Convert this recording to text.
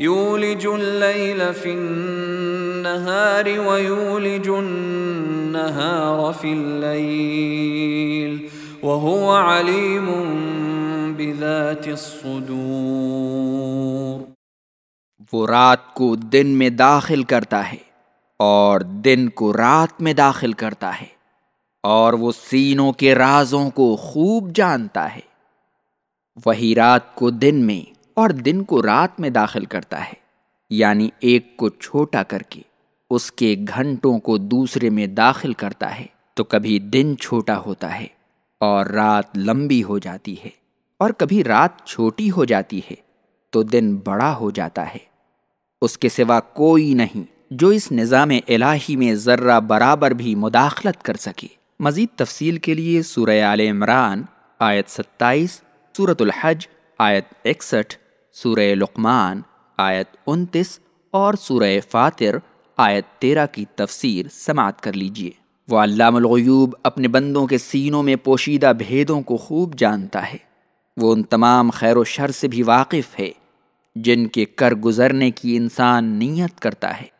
يولج الليل في النهار ويولج النهار في الليل وهو عليم بذات الصدور وہ رات کو دن میں داخل کرتا ہے اور دن کو رات میں داخل کرتا ہے اور وہ سینوں کے رازوں کو خوب جانتا ہے وہی رات کو دن میں اور دن کو رات میں داخل کرتا ہے یعنی ایک کو چھوٹا کر کے، اس کے گھنٹوں کو دوسرے میں داخل کرتا ہے، تو کبھی دن چھوٹا ہوتا ہے اور رات لمبی ہو جاتی ہے۔ اور کبھی رات چھوٹی ہو جاتی ہے، تو دن بڑا ہو جاتا ہے۔ اس کے سوا کوئی نہیں جو اس نظام الہی میں ذرہ برابر بھی مداخلت کر سکے۔ مزید تفصیل کے لیے سورہ عال عمران، آیت ستائیس صورت الحج، آیت اکسٹھ۔ سورہ لقمان آیت انتیس اور سورہ فاتر آیت تیرہ کی تفسیر سماعت کر لیجیے وہ علام الغیوب اپنے بندوں کے سینوں میں پوشیدہ بھیدوں کو خوب جانتا ہے۔ وہ ان تمام خیر و شر سے بھی واقف ہے، جن کے کر گزرنے کی انسان نیت کرتا ہے۔